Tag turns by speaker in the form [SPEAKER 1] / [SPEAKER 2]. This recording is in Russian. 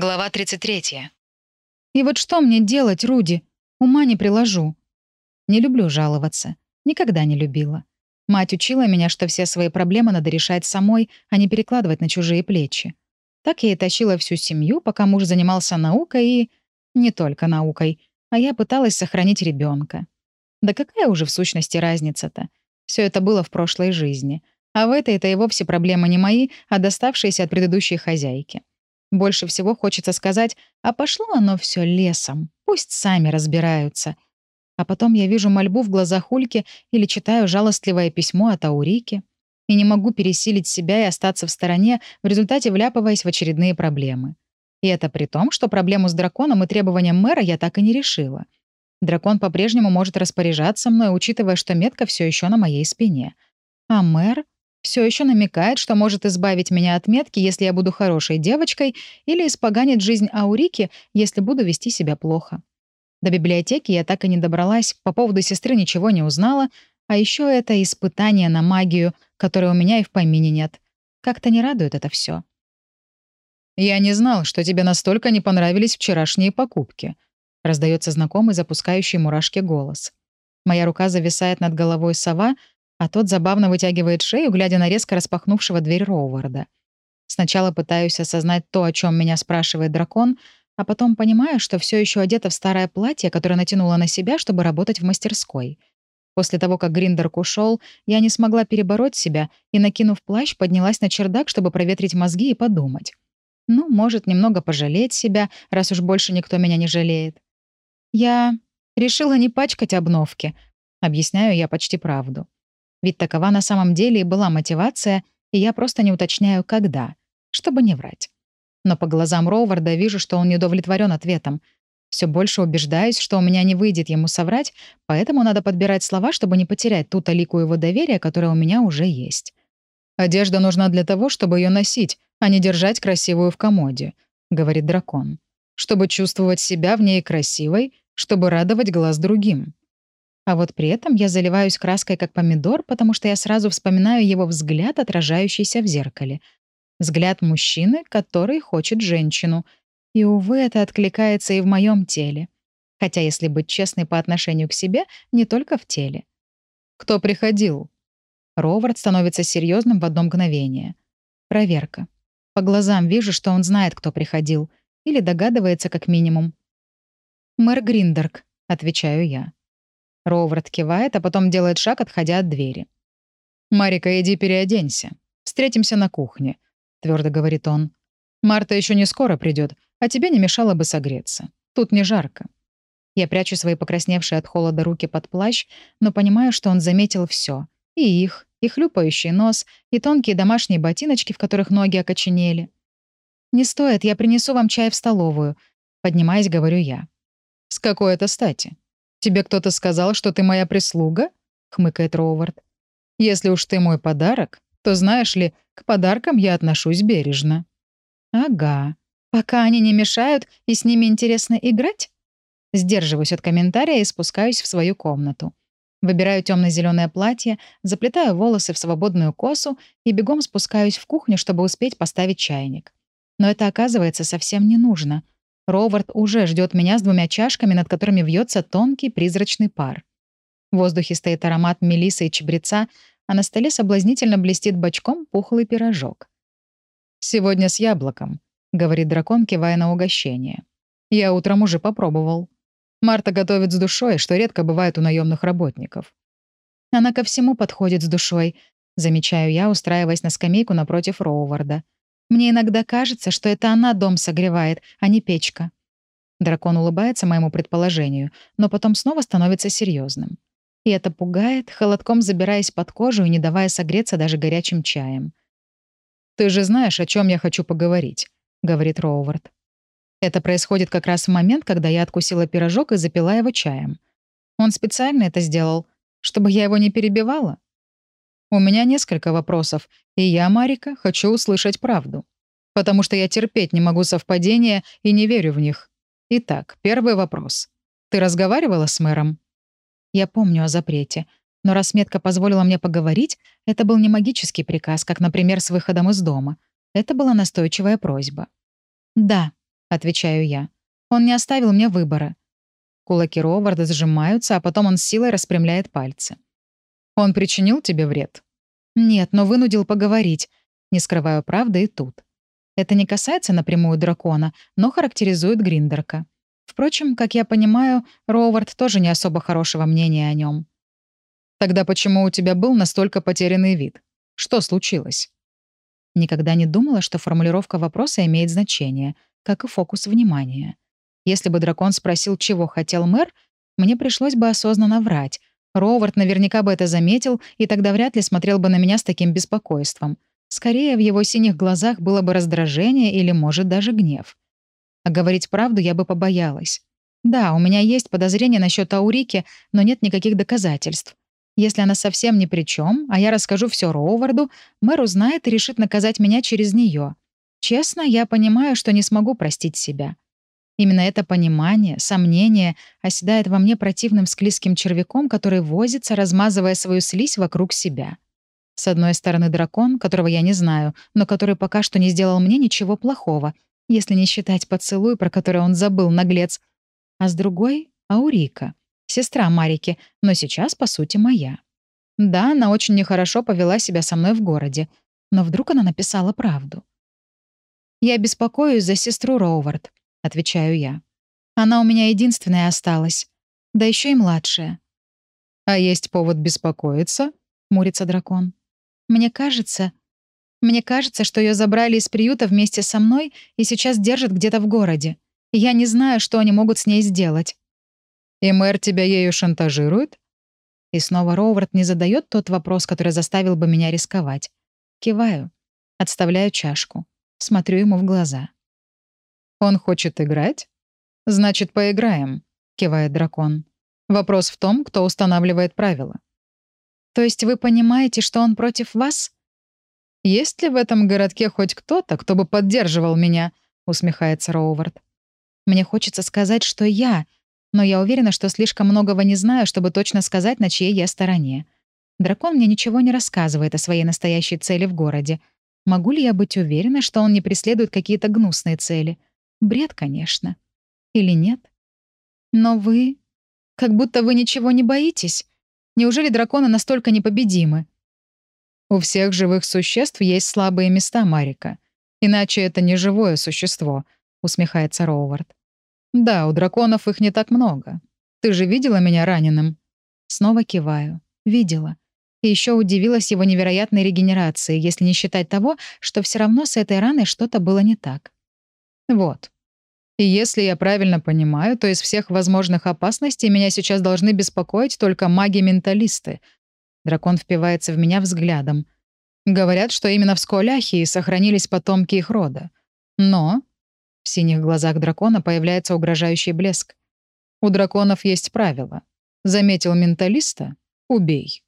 [SPEAKER 1] Глава 33.
[SPEAKER 2] И вот что мне делать, Руди? Ума не приложу. Не люблю жаловаться. Никогда не любила. Мать учила меня, что все свои проблемы надо решать самой, а не перекладывать на чужие плечи. Так я и тащила всю семью, пока муж занимался наукой и... Не только наукой, а я пыталась сохранить ребенка. Да какая уже в сущности разница-то? Все это было в прошлой жизни. А в этой-то и вовсе проблемы не мои, а доставшиеся от предыдущей хозяйки. Больше всего хочется сказать, а пошло оно все лесом, пусть сами разбираются. А потом я вижу мольбу в глазах Ульки или читаю жалостливое письмо от Аурики и не могу пересилить себя и остаться в стороне, в результате вляпываясь в очередные проблемы. И это при том, что проблему с драконом и требованием мэра я так и не решила. Дракон по-прежнему может распоряжаться мной, учитывая, что метка все еще на моей спине. А мэр все еще намекает, что может избавить меня от метки, если я буду хорошей девочкой, или испоганить жизнь Аурики, если буду вести себя плохо. До библиотеки я так и не добралась, по поводу сестры ничего не узнала, а еще это испытание на магию, которое у меня и в помине нет. Как-то не радует это все.
[SPEAKER 3] «Я не знал, что тебе настолько не понравились вчерашние покупки», — раздается знакомый запускающий мурашки голос. Моя рука зависает над головой сова, а тот забавно вытягивает шею, глядя на резко распахнувшего дверь Роуварда. Сначала пытаюсь осознать то, о чем меня спрашивает дракон, а потом понимаю, что все еще одета в старое платье, которое натянула на себя, чтобы работать в мастерской. После того, как Гриндерк ушел, я не смогла перебороть себя и, накинув плащ, поднялась на чердак, чтобы проветрить мозги и подумать. Ну, может, немного пожалеть себя, раз уж больше никто меня не жалеет. Я решила не пачкать обновки. Объясняю я почти правду. Ведь такова на самом деле и была мотивация, и я просто не уточняю, когда, чтобы не врать. Но по глазам Роуварда вижу, что он не удовлетворен ответом. Все больше убеждаюсь, что у меня не выйдет ему соврать, поэтому надо подбирать слова, чтобы не потерять ту талику его доверия, которая у меня уже есть. «Одежда нужна для того, чтобы ее носить, а не держать красивую в комоде», — говорит дракон. «Чтобы чувствовать себя в ней красивой, чтобы радовать глаз другим».
[SPEAKER 2] А вот при этом я заливаюсь краской как помидор, потому что я сразу вспоминаю его взгляд, отражающийся в зеркале. Взгляд мужчины, который хочет женщину. И, увы, это откликается и в моем теле. Хотя, если быть честной по отношению к себе, не только в теле.
[SPEAKER 3] «Кто приходил?»
[SPEAKER 2] Ровард становится серьезным в одно мгновение. Проверка. По глазам вижу, что он знает, кто приходил. Или догадывается, как минимум. «Мэр Гриндерк», — отвечаю я. Роувард кивает, а потом делает шаг, отходя от двери.
[SPEAKER 3] «Марика, иди переоденься. Встретимся на кухне», — твердо говорит он. «Марта еще не скоро придет, а тебе не мешало бы согреться. Тут не жарко».
[SPEAKER 2] Я прячу свои покрасневшие от холода руки под плащ, но понимаю, что он заметил все: И их, и хлюпающий нос, и тонкие домашние ботиночки, в которых ноги окоченели. «Не стоит, я принесу вам чай в столовую», — поднимаясь, говорю я.
[SPEAKER 3] «С какой это стати?» «Тебе кто-то сказал, что ты моя прислуга?» — хмыкает Роувард. «Если уж ты мой подарок, то, знаешь ли, к подаркам я отношусь бережно».
[SPEAKER 2] «Ага. Пока они не мешают, и с ними интересно играть?» Сдерживаюсь от комментария и спускаюсь в свою комнату. Выбираю темно-зеленое платье, заплетаю волосы в свободную косу и бегом спускаюсь в кухню, чтобы успеть поставить чайник. Но это оказывается совсем не нужно — Ровард уже ждет меня с двумя чашками, над которыми вьется тонкий призрачный пар. В воздухе стоит аромат мелисы и чабреца, а на столе соблазнительно блестит бочком пухлый пирожок.
[SPEAKER 3] «Сегодня с яблоком», — говорит дракон, кивая на угощение. «Я утром уже попробовал. Марта готовит с душой, что редко бывает у наемных работников».
[SPEAKER 2] «Она ко всему подходит с душой», — замечаю я, устраиваясь на скамейку напротив Роуварда. Мне иногда кажется, что это она дом согревает, а не печка». Дракон улыбается моему предположению, но потом снова становится серьезным. И это пугает, холодком забираясь под кожу и не давая согреться даже горячим чаем.
[SPEAKER 3] «Ты же знаешь, о чем я хочу поговорить», — говорит Роувард.
[SPEAKER 2] Это происходит как раз в момент, когда я откусила пирожок и запила его чаем. Он специально это сделал, чтобы я его не перебивала.
[SPEAKER 3] У меня несколько вопросов, и я, Марика, хочу услышать правду. Потому что я терпеть не могу совпадения и не верю в них. Итак, первый вопрос. Ты разговаривала с мэром?
[SPEAKER 2] Я помню о запрете. Но раз метка позволила мне поговорить, это был не магический приказ, как, например, с выходом из дома. Это была настойчивая просьба. «Да», отвечаю я. Он не оставил мне выбора. Кулаки Роварда сжимаются, а потом он с силой распрямляет пальцы.
[SPEAKER 3] Он причинил тебе вред?
[SPEAKER 2] Нет, но вынудил поговорить. Не скрываю правды и тут. Это не касается напрямую дракона, но характеризует Гриндерка. Впрочем, как я понимаю, Ровард тоже не особо хорошего мнения о нем.
[SPEAKER 3] Тогда почему у тебя был настолько потерянный вид? Что случилось?
[SPEAKER 2] Никогда не думала, что формулировка вопроса имеет значение, как и фокус внимания. Если бы дракон спросил, чего хотел мэр, мне пришлось бы осознанно врать. Ровард наверняка бы это заметил, и тогда вряд ли смотрел бы на меня с таким беспокойством. Скорее, в его синих глазах было бы раздражение или, может, даже гнев. А говорить правду я бы побоялась. Да, у меня есть подозрения насчет Аурики, но нет никаких доказательств. Если она совсем ни при чем, а я расскажу все Роуварду, мэр узнает и решит наказать меня через нее. Честно, я понимаю, что не смогу простить себя. Именно это понимание, сомнение оседает во мне противным склизким червяком, который возится, размазывая свою слизь вокруг себя. С одной стороны дракон, которого я не знаю, но который пока что не сделал мне ничего плохого, если не считать поцелуй, про который он забыл, наглец. А с другой — Аурика, сестра Марики, но сейчас, по сути, моя. Да, она очень нехорошо повела себя со мной в городе, но вдруг она написала правду. «Я беспокоюсь за сестру Роувард», — отвечаю я. «Она у меня единственная осталась, да еще и младшая».
[SPEAKER 3] «А есть повод беспокоиться?» — мурится дракон.
[SPEAKER 2] Мне кажется... Мне кажется, что ее забрали из приюта вместе со мной и сейчас держат где-то в городе. я не знаю, что они могут с ней сделать.
[SPEAKER 3] И мэр тебя ею шантажирует?
[SPEAKER 2] И снова Роувард не задает тот вопрос, который заставил бы меня рисковать. Киваю. Отставляю чашку. Смотрю ему в глаза.
[SPEAKER 3] «Он хочет играть? Значит, поиграем», — кивает дракон. «Вопрос в том, кто устанавливает правила.
[SPEAKER 2] То есть вы понимаете, что он против вас?
[SPEAKER 3] Есть ли в этом городке хоть кто-то, кто бы поддерживал меня? усмехается Роувард.
[SPEAKER 2] Мне хочется сказать, что я, но я уверена, что слишком многого не знаю, чтобы точно сказать, на чьей я стороне. Дракон мне ничего не рассказывает о своей настоящей цели в городе. Могу ли я быть уверена, что он не преследует какие-то гнусные цели? Бред, конечно. Или нет? Но вы... Как будто вы ничего не боитесь. Неужели драконы настолько непобедимы?
[SPEAKER 3] У всех живых существ есть слабые места, Марика. Иначе это не живое существо, усмехается Роувард. Да, у драконов их не так много. Ты же видела меня раненым?
[SPEAKER 2] Снова киваю. Видела. И еще удивилась его невероятной регенерации, если не считать того, что все равно с этой раной что-то было не так.
[SPEAKER 3] Вот. И если я правильно понимаю, то из всех возможных опасностей меня сейчас должны беспокоить только маги-менталисты. Дракон впивается в меня взглядом. Говорят, что именно в Сколяхии сохранились потомки их рода. Но в синих глазах дракона появляется угрожающий блеск. У драконов есть правило. Заметил менталиста — убей.